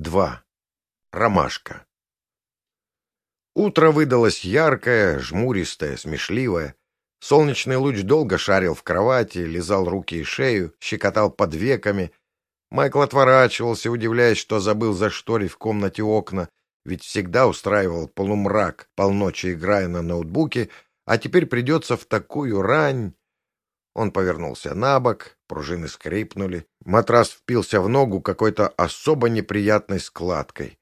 2. Ромашка. Утро выдалось яркое, жмуристое, смешливое. Солнечный луч долго шарил в кровати, лизал руки и шею, щекотал под веками. Майкл отворачивался, удивляясь, что забыл зашторить в комнате окна, ведь всегда устраивал полумрак, полночи играя на ноутбуке, а теперь придется в такую рань. Он повернулся на бок, пружины скрипнули, матрас впился в ногу какой-то особо неприятной складкой.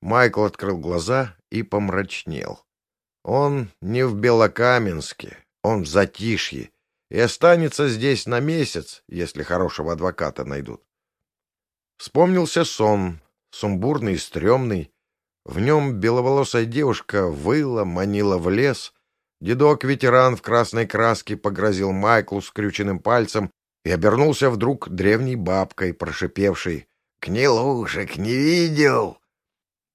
Майкл открыл глаза и помрачнел. Он не в Белокаменске, он в Затишье, и останется здесь на месяц, если хорошего адвоката найдут. Вспомнился сон, сумбурный и стрёмный. В нем беловолосая девушка выла, манила в лес, Дедок-ветеран в красной краске погрозил Майклу скрюченным пальцем и обернулся вдруг древней бабкой, прошипевшей «Гнилушек не видел!»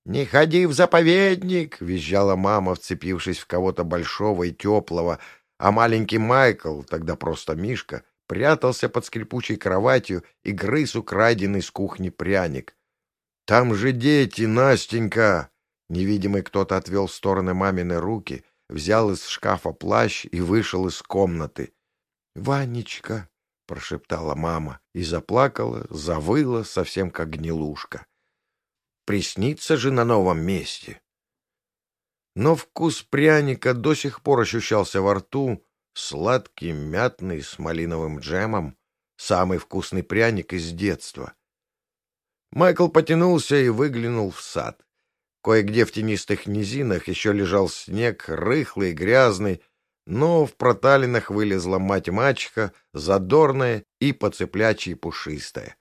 «Не ходи в заповедник!» — визжала мама, вцепившись в кого-то большого и теплого, а маленький Майкл, тогда просто Мишка, прятался под скрипучей кроватью и грыз украденный с кухни пряник. «Там же дети, Настенька!» Невидимый кто-то отвел в стороны мамины руки — взял из шкафа плащ и вышел из комнаты. — Ванечка! — прошептала мама и заплакала, завыла, совсем как гнилушка. Приснится же на новом месте. Но вкус пряника до сих пор ощущался во рту, сладкий, мятный, с малиновым джемом, самый вкусный пряник из детства. Майкл потянулся и выглянул в сад. Кое-где в тенистых низинах еще лежал снег, рыхлый, грязный, но в проталинах вылезла мать-мачеха, задорная и поцеплячьи пушистая.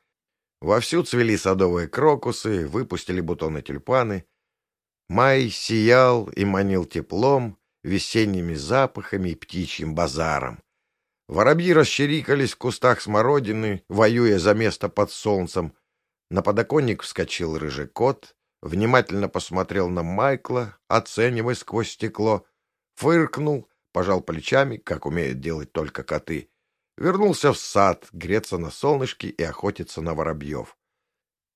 Вовсю цвели садовые крокусы, выпустили бутоны тюльпаны. Май сиял и манил теплом, весенними запахами и птичьим базаром. Воробьи расчерикались в кустах смородины, воюя за место под солнцем. На подоконник вскочил рыжий кот, внимательно посмотрел на Майкла, оценивая сквозь стекло, фыркнул, пожал плечами, как умеют делать только коты, вернулся в сад, греться на солнышке и охотиться на воробьев.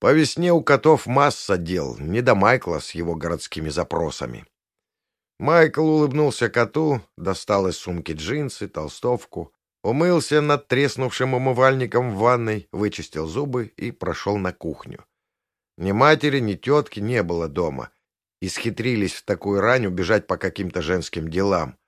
По весне у котов масса дел, не до Майкла с его городскими запросами. Майкл улыбнулся коту, достал из сумки джинсы, толстовку, умылся над треснувшим умывальником в ванной, вычистил зубы и прошел на кухню. Ни матери, ни тетки не было дома. Исхитрились в такую рань убежать по каким-то женским делам.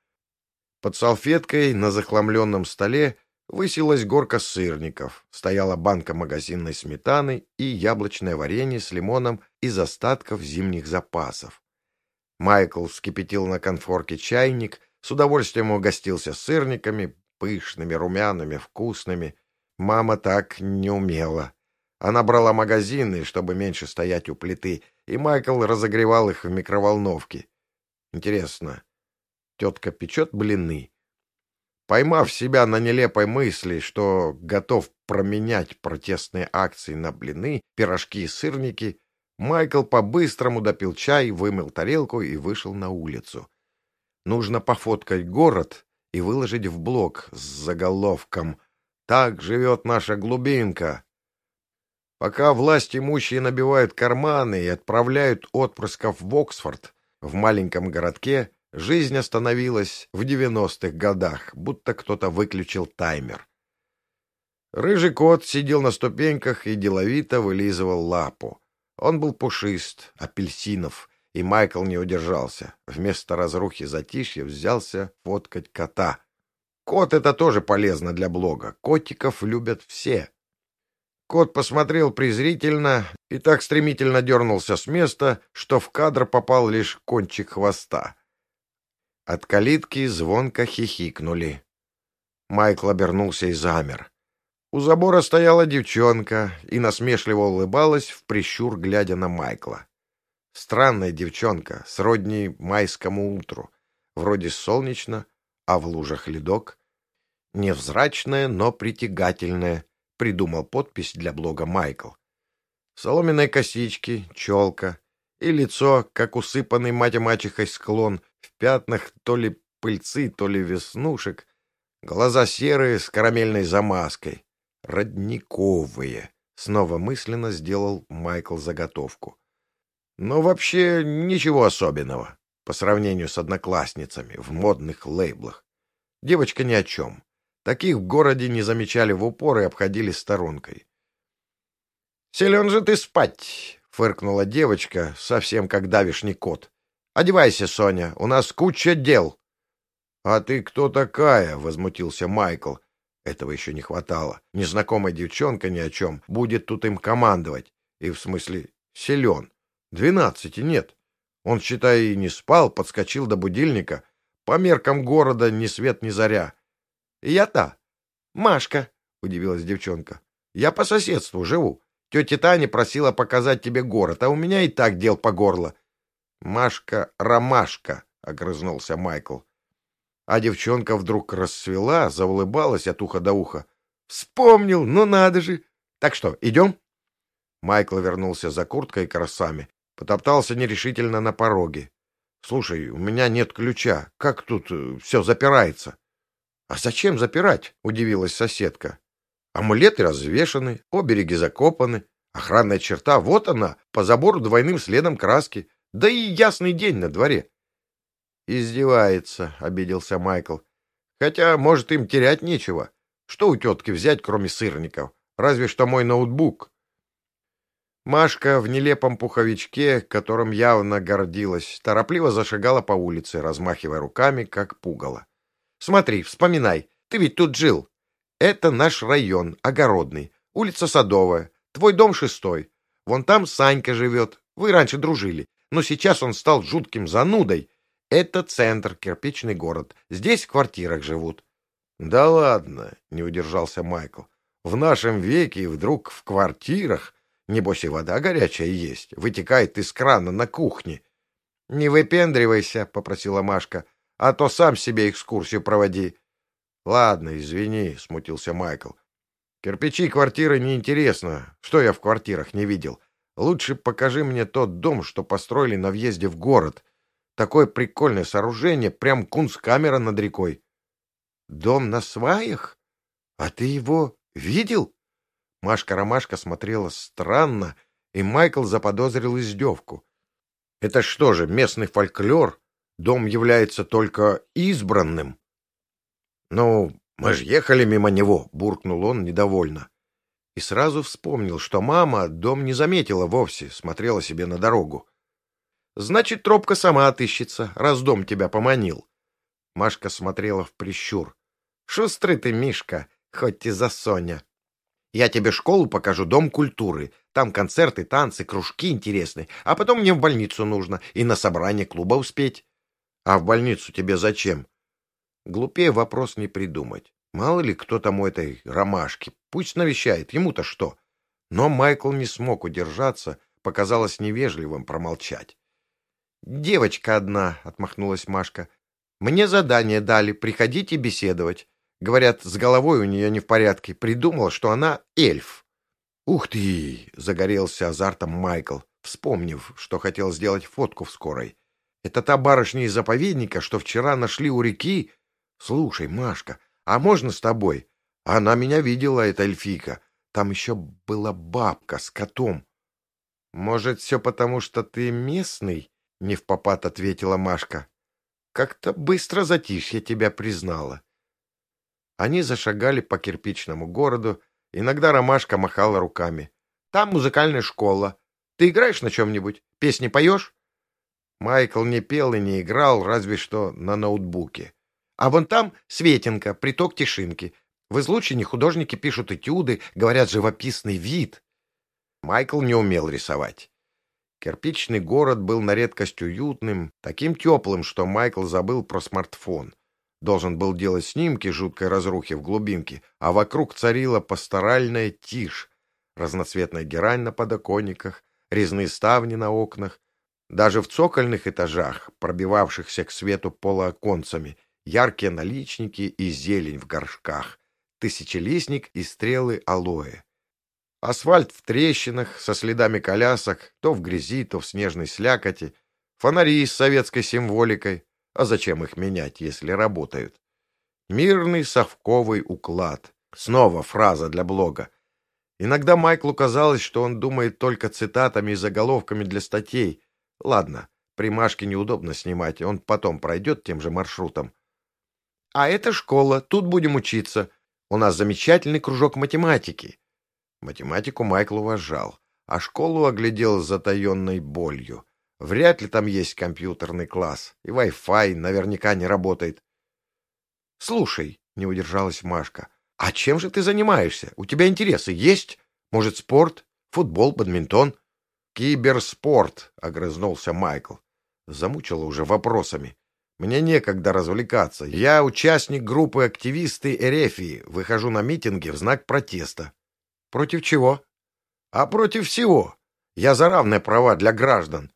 Под салфеткой на захламленном столе высилась горка сырников, стояла банка магазинной сметаны и яблочное варенье с лимоном из остатков зимних запасов. Майкл вскипятил на конфорке чайник, с удовольствием угостился сырниками, пышными, румяными, вкусными. Мама так не умела. Она брала магазины, чтобы меньше стоять у плиты, и Майкл разогревал их в микроволновке. Интересно, тетка печет блины? Поймав себя на нелепой мысли, что готов променять протестные акции на блины, пирожки и сырники, Майкл по-быстрому допил чай, вымыл тарелку и вышел на улицу. Нужно пофоткать город и выложить в блог с заголовком «Так живет наша глубинка», Пока власть имущие набивают карманы и отправляют отпрысков в Оксфорд, в маленьком городке жизнь остановилась в девяностых годах, будто кто-то выключил таймер. Рыжий кот сидел на ступеньках и деловито вылизывал лапу. Он был пушист, апельсинов, и Майкл не удержался. Вместо разрухи затишья взялся фоткать кота. Кот — это тоже полезно для блога. Котиков любят все. Кот посмотрел презрительно и так стремительно дернулся с места, что в кадр попал лишь кончик хвоста. От калитки звонко хихикнули. Майкл обернулся и замер. У забора стояла девчонка и насмешливо улыбалась, в прищур глядя на Майкла. Странная девчонка, сродни майскому утру. Вроде солнечно, а в лужах ледок. Невзрачная, но притягательная, придумал подпись для блога Майкл. Соломенные косички, челка и лицо, как усыпанный мать-мачехой склон, в пятнах то ли пыльцы, то ли веснушек, глаза серые с карамельной замазкой, родниковые, Снова мысленно сделал Майкл заготовку. Но вообще ничего особенного по сравнению с одноклассницами в модных лейблах. Девочка ни о чем. Таких в городе не замечали в упор и обходили сторонкой. «Силен же ты спать!» — фыркнула девочка, совсем как давишний кот. «Одевайся, Соня, у нас куча дел!» «А ты кто такая?» — возмутился Майкл. Этого еще не хватало. Незнакомая девчонка ни о чем будет тут им командовать. И в смысле силен. Двенадцати нет. Он, считай, и не спал, подскочил до будильника. По меркам города ни свет ни заря. Я-то. Машка, удивилась девчонка. Я по соседству живу. Тетя Таня просила показать тебе город, а у меня и так дел по горло. Машка-ромашка, огрызнулся Майкл. А девчонка вдруг расцвела, заулыбалась от уха до уха. Вспомнил, ну надо же. Так что, идем? Майкл вернулся за курткой и кросами, потоптался нерешительно на пороге. Слушай, у меня нет ключа. Как тут э, все запирается? — А зачем запирать? — удивилась соседка. — Амулеты развешаны, обереги закопаны, охранная черта, вот она, по забору двойным следом краски, да и ясный день на дворе. — Издевается, — обиделся Майкл. — Хотя, может, им терять нечего. Что у тетки взять, кроме сырников? Разве что мой ноутбук. Машка в нелепом пуховичке, которым явно гордилась, торопливо зашагала по улице, размахивая руками, как пугало. — Смотри, вспоминай, ты ведь тут жил. Это наш район, огородный, улица Садовая, твой дом шестой. Вон там Санька живет, вы раньше дружили, но сейчас он стал жутким занудой. Это центр, кирпичный город, здесь в квартирах живут. — Да ладно, — не удержался Майкл, — в нашем веке вдруг в квартирах. Небось и вода горячая есть, вытекает из крана на кухне. — Не выпендривайся, — попросила Машка, — а то сам себе экскурсию проводи. — Ладно, извини, — смутился Майкл. — Кирпичи квартиры неинтересно. Что я в квартирах не видел? Лучше покажи мне тот дом, что построили на въезде в город. Такое прикольное сооружение, прям кунсткамера над рекой. — Дом на сваях? А ты его видел? Машка-ромашка смотрела странно, и Майкл заподозрил издевку. Это что же, местный фольклор? Дом является только избранным? Ну, мы же ехали мимо него, буркнул он недовольно. И сразу вспомнил, что мама дом не заметила вовсе, смотрела себе на дорогу. Значит, тропка сама отыщется, раз дом тебя поманил. Машка смотрела в прищур. Шустрый ты, Мишка, хоть и за Соня. Я тебе школу покажу, дом культуры. Там концерты, танцы, кружки интересные. А потом мне в больницу нужно и на собрание клуба успеть. А в больницу тебе зачем? Глупее вопрос не придумать. Мало ли кто там у этой ромашки. Пусть навещает, ему-то что. Но Майкл не смог удержаться, показалось невежливым промолчать. «Девочка одна», — отмахнулась Машка. «Мне задание дали, приходите беседовать. Говорят, с головой у нее не в порядке. Придумал, что она эльф. «Ух ты!» — загорелся азартом Майкл, вспомнив, что хотел сделать фотку в скорой. «Это та барышня из заповедника, что вчера нашли у реки? Слушай, Машка, а можно с тобой? Она меня видела, эта эльфийка. Там еще была бабка с котом». «Может, все потому, что ты местный?» — не в попад ответила Машка. «Как-то быстро затишье тебя признала». Они зашагали по кирпичному городу, иногда Ромашка махала руками. «Там музыкальная школа. Ты играешь на чем-нибудь? Песни поешь?» Майкл не пел и не играл, разве что на ноутбуке. «А вон там Светенка, приток Тишинки. В излучине художники пишут этюды, говорят живописный вид». Майкл не умел рисовать. Кирпичный город был на редкость уютным, таким теплым, что Майкл забыл про смартфон. Должен был делать снимки жуткой разрухи в глубинке, а вокруг царила пасторальная тишь. Разноцветная герань на подоконниках, резные ставни на окнах. Даже в цокольных этажах, пробивавшихся к свету полуоконцами, яркие наличники и зелень в горшках, тысячелистник и стрелы алоэ. Асфальт в трещинах, со следами колясок, то в грязи, то в снежной слякоти, фонари с советской символикой, а зачем их менять, если работают? Мирный совковый уклад. Снова фраза для блога. Иногда Майклу казалось, что он думает только цитатами и заголовками для статей. Ладно, при Машке неудобно снимать, он потом пройдет тем же маршрутом. А это школа, тут будем учиться. У нас замечательный кружок математики. Математику Майкл уважал, а школу оглядел с затаенной болью. Вряд ли там есть компьютерный класс, и Wi-Fi наверняка не работает. — Слушай, — не удержалась Машка, — а чем же ты занимаешься? У тебя интересы есть? Может, спорт? Футбол, бадминтон? — Киберспорт, — огрызнулся Майкл. Замучила уже вопросами. Мне некогда развлекаться. Я участник группы активисты Эрефии. Выхожу на митинги в знак протеста. Против чего? А против всего. Я за равные права для граждан.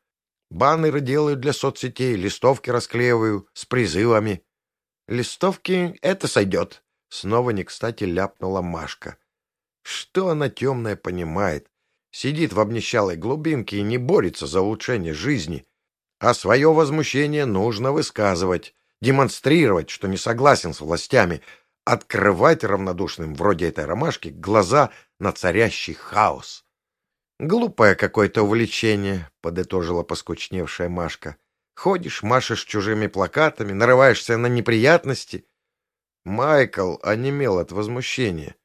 Баннеры делаю для соцсетей, листовки расклеиваю с призывами. Листовки — это сойдет. Снова не кстати ляпнула Машка. Что она темная понимает? Сидит в обнищалой глубинке и не борется за улучшение жизни. А свое возмущение нужно высказывать, демонстрировать, что не согласен с властями, открывать равнодушным вроде этой ромашки глаза на царящий хаос. «Глупое какое-то увлечение», — подытожила поскучневшая Машка. «Ходишь, машешь чужими плакатами, нарываешься на неприятности». Майкл онемел от возмущения.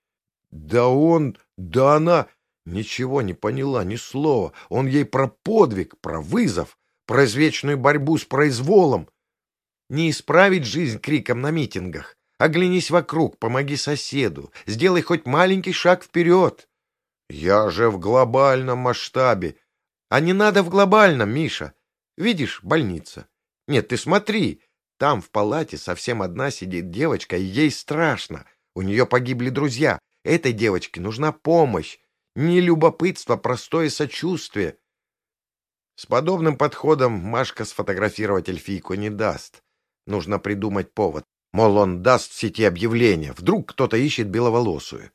«Да он, да она...» Ничего не поняла, ни слова. Он ей про подвиг, про вызов, про извечную борьбу с произволом. Не исправить жизнь криком на митингах. Оглянись вокруг, помоги соседу, сделай хоть маленький шаг вперед. Я же в глобальном масштабе. А не надо в глобальном, Миша. Видишь, больница. Нет, ты смотри. Там в палате совсем одна сидит девочка, и ей страшно. У нее погибли друзья. Этой девочке нужна помощь. Не любопытство, простое сочувствие. С подобным подходом Машка сфотографировать эльфийку не даст. Нужно придумать повод. Мол, он даст в сети объявление. Вдруг кто-то ищет беловолосую.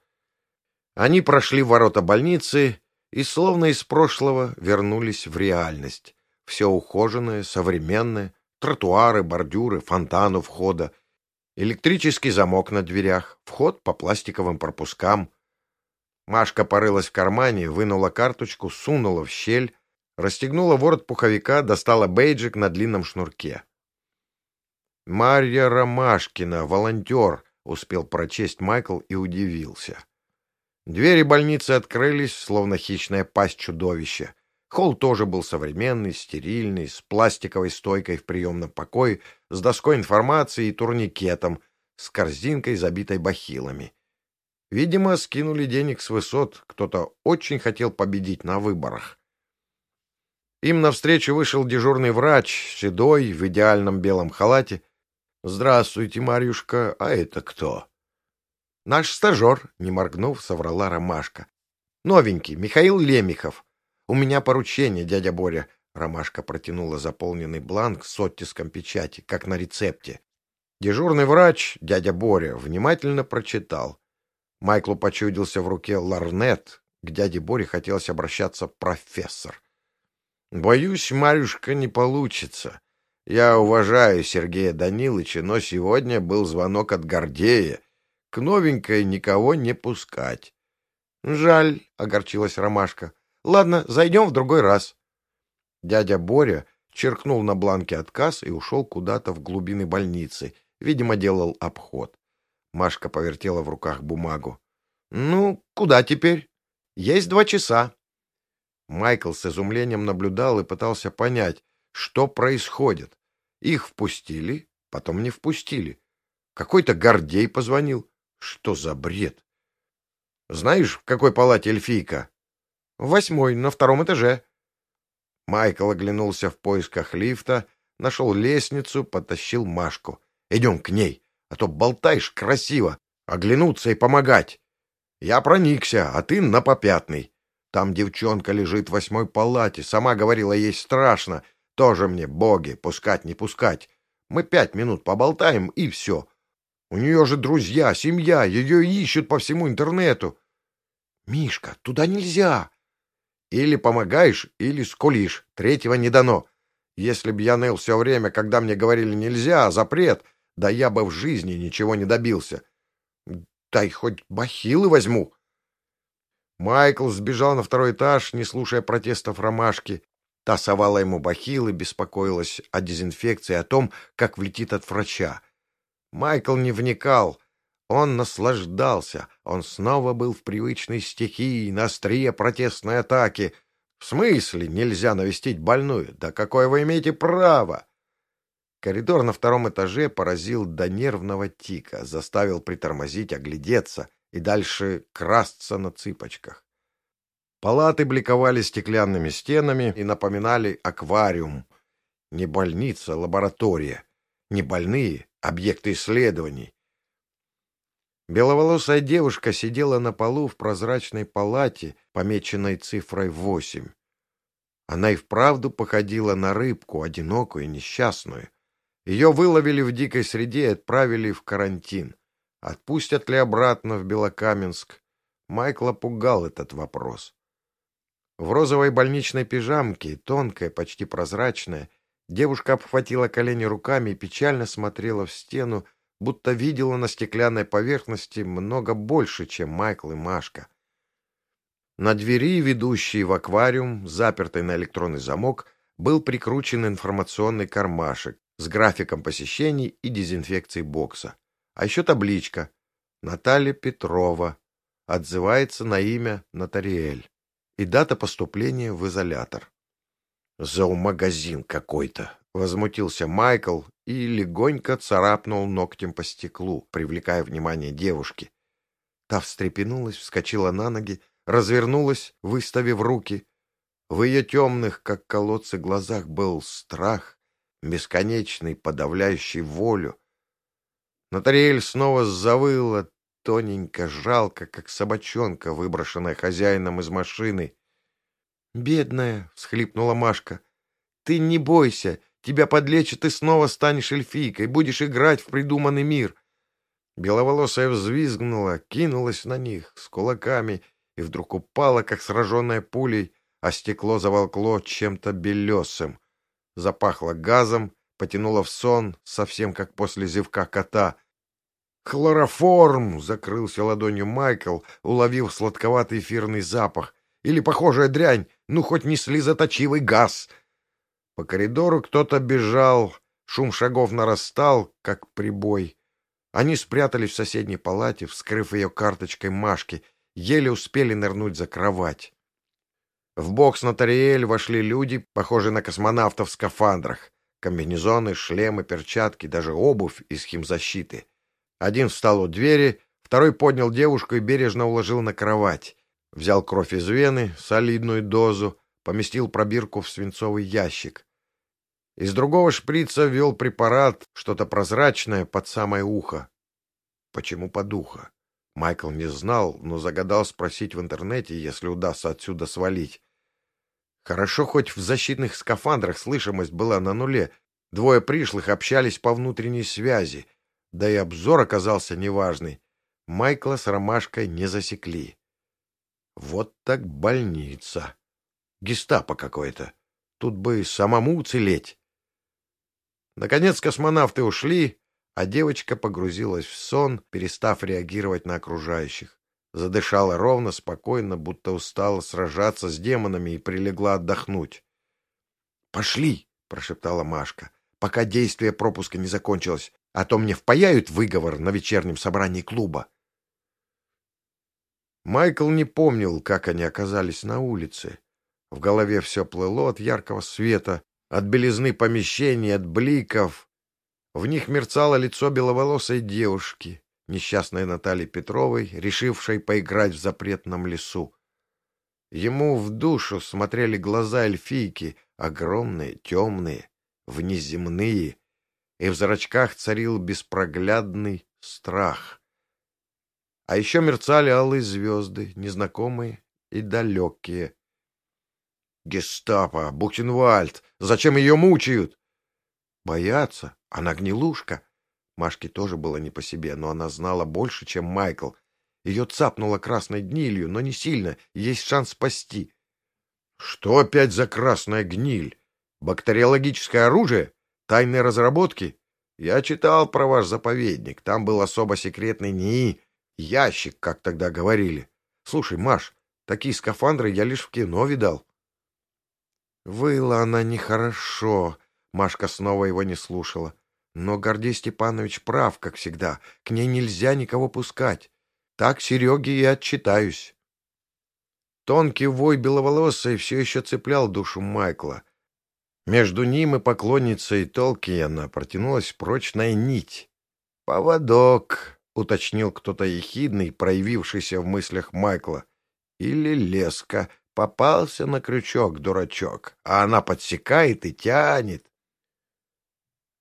Они прошли ворота больницы и, словно из прошлого, вернулись в реальность. Все ухоженное, современное, тротуары, бордюры, фонтан у входа, электрический замок на дверях, вход по пластиковым пропускам. Машка порылась в кармане, вынула карточку, сунула в щель, расстегнула ворот пуховика, достала бейджик на длинном шнурке. «Марья Ромашкина, волонтер», — успел прочесть Майкл и удивился. Двери больницы открылись, словно хищная пасть чудовища. Холл тоже был современный, стерильный, с пластиковой стойкой в приемном покое, с доской информации и турникетом, с корзинкой, забитой бахилами. Видимо, скинули денег с высот, кто-то очень хотел победить на выборах. Им навстречу вышел дежурный врач, седой, в идеальном белом халате. «Здравствуйте, Марьюшка, а это кто?» Наш стажер, не моргнув, соврала Ромашка. Новенький, Михаил Лемехов. У меня поручение, дядя Боря. Ромашка протянула заполненный бланк с оттиском печати, как на рецепте. Дежурный врач, дядя Боря, внимательно прочитал. Майклу почудился в руке ларнет. К дяде Боре хотелось обращаться профессор. «Боюсь, Марюшка, не получится. Я уважаю Сергея Даниловича, но сегодня был звонок от Гордея, к новенькой никого не пускать. — Жаль, — огорчилась Ромашка. — Ладно, зайдем в другой раз. Дядя Боря черкнул на бланке отказ и ушел куда-то в глубины больницы. Видимо, делал обход. Машка повертела в руках бумагу. — Ну, куда теперь? Есть два часа. Майкл с изумлением наблюдал и пытался понять, что происходит. Их впустили, потом не впустили. Какой-то Гордей позвонил. Что за бред? Знаешь, в какой палате эльфийка? Восьмой, на втором этаже. Майкл оглянулся в поисках лифта, нашел лестницу, потащил Машку. Идем к ней, а то болтаешь красиво. Оглянуться и помогать. Я проникся, а ты на попятный. Там девчонка лежит в восьмой палате, сама говорила, ей страшно. Тоже мне, боги, пускать не пускать. Мы пять минут поболтаем, и все. У нее же друзья, семья, ее ищут по всему интернету. Мишка, туда нельзя. Или помогаешь, или скулишь. Третьего не дано. Если б я ныл все время, когда мне говорили нельзя, запрет, да я бы в жизни ничего не добился. Дай хоть бахилы возьму. Майкл сбежал на второй этаж, не слушая протестов ромашки. Та совала ему бахилы, беспокоилась о дезинфекции, о том, как влетит от врача. Майкл не вникал. Он наслаждался. Он снова был в привычной стихии, на острие протестной атаки. В смысле нельзя навестить больную? Да какое вы имеете право? Коридор на втором этаже поразил до нервного тика, заставил притормозить, оглядеться и дальше красться на цыпочках. Палаты бликовали стеклянными стенами и напоминали аквариум. Не больница, лаборатория. Не больные, объекты исследований. Беловолосая девушка сидела на полу в прозрачной палате, помеченной цифрой восемь. Она и вправду походила на рыбку, одинокую и несчастную. Ее выловили в дикой среде и отправили в карантин. Отпустят ли обратно в Белокаменск? Майкла пугал этот вопрос. В розовой больничной пижамке, тонкая, почти прозрачная, девушка обхватила колени руками и печально смотрела в стену, будто видела на стеклянной поверхности много больше, чем Майкл и Машка. На двери, ведущей в аквариум, запертой на электронный замок, был прикручен информационный кармашек с графиком посещений и дезинфекцией бокса. А еще табличка «Наталья Петрова» отзывается на имя Нотариэль и дата поступления в изолятор. «Зоомагазин какой-то!» — возмутился Майкл и легонько царапнул ногтем по стеклу, привлекая внимание девушки. Та встрепенулась, вскочила на ноги, развернулась, выставив руки. В ее темных, как колодцы, глазах был страх, бесконечный, подавляющий волю. Нотариэль снова завыла, тоненько, жалко, как собачонка, выброшенная хозяином из машины. — Бедная! — всхлипнула Машка. — Ты не бойся! Тебя подлечат, и снова станешь эльфийкой, будешь играть в придуманный мир. Беловолосая взвизгнула, кинулась на них с кулаками и вдруг упала, как сраженная пулей, а стекло заволкло чем-то белесым. Запахло газом, потянуло в сон, совсем как после зевка кота. «Хлороформ!» — закрылся ладонью Майкл, уловив сладковатый эфирный запах. «Или похожая дрянь, ну хоть не слезоточивый газ!» По коридору кто-то бежал, шум шагов нарастал, как прибой. Они спрятались в соседней палате, вскрыв ее карточкой Машки, еле успели нырнуть за кровать. В бокс на Тариэль вошли люди, похожие на космонавтов в скафандрах. Комбинезоны, шлемы, перчатки, даже обувь из химзащиты. Один встал у двери, второй поднял девушку и бережно уложил на кровать. Взял кровь из вены, солидную дозу, поместил пробирку в свинцовый ящик. Из другого шприца ввел препарат, что-то прозрачное, под самое ухо. Почему под ухо? Майкл не знал, но загадал спросить в интернете, если удастся отсюда свалить. Хорошо, хоть в защитных скафандрах слышимость была на нуле. Двое пришлых общались по внутренней связи. Да и обзор оказался неважный. Майкла с ромашкой не засекли. Вот так больница. Гестапо какое-то. Тут бы самому уцелеть. Наконец космонавты ушли, а девочка погрузилась в сон, перестав реагировать на окружающих. Задышала ровно, спокойно, будто устала сражаться с демонами и прилегла отдохнуть. «Пошли!» — прошептала Машка, пока действие пропуска не закончилось, а то мне впаяют выговор на вечернем собрании клуба. Майкл не помнил, как они оказались на улице. В голове все плыло от яркого света, от белизны помещений, от бликов. В них мерцало лицо беловолосой девушки, несчастной Натальи Петровой, решившей поиграть в запретном лесу. Ему в душу смотрели глаза эльфийки, огромные, темные, внеземные, и в зрачках царил беспроглядный страх. А еще мерцали алые звезды, незнакомые и далекие. Гестапо, Бухенвальд, зачем ее мучают? Боятся, она гнилушка. Машке тоже было не по себе, но она знала больше, чем Майкл. Ее цапнуло красной гнилью, но не сильно, есть шанс спасти. Что опять за красная гниль? Бактериологическое оружие? Тайные разработки? Я читал про ваш заповедник. Там был особо секретный НИИ. Ящик, как тогда говорили. Слушай, Маш, Такие скафандры я лишь в кино видал. Выла она нехорошо. Машка снова его не слушала. Но Гордей Степанович прав, как всегда. К ней нельзя никого пускать. Так Сереге и отчитаюсь. Тонкий вой беловолосой все еще цеплял душу Майкла. Между ним и поклонницей Толкиена протянулась прочная нить. «Поводок», — уточнил кто-то ехидный, проявившийся в мыслях Майкла. «Или леска. Попался на крючок, дурачок, а она подсекает и тянет».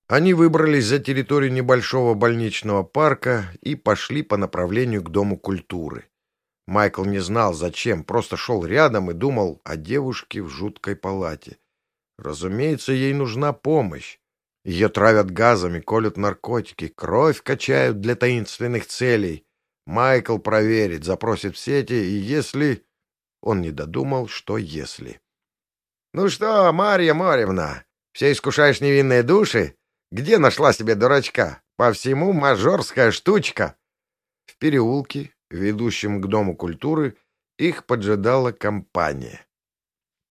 Они выбрались за территорию небольшого больничного парка и пошли по направлению к Дому культуры. Майкл не знал, зачем, просто шел рядом и думал о девушке в жуткой палате. Разумеется, ей нужна помощь. Ее травят газами, колют наркотики, кровь качают для таинственных целей. Майкл проверит, запросит в сети, и если... Он не додумал, что если. — Ну что, Марья Моревна, все искушаешь невинные души? Где нашла себе дурачка? По всему мажорская штучка. В переулке, ведущем к Дому культуры, их поджидала компания.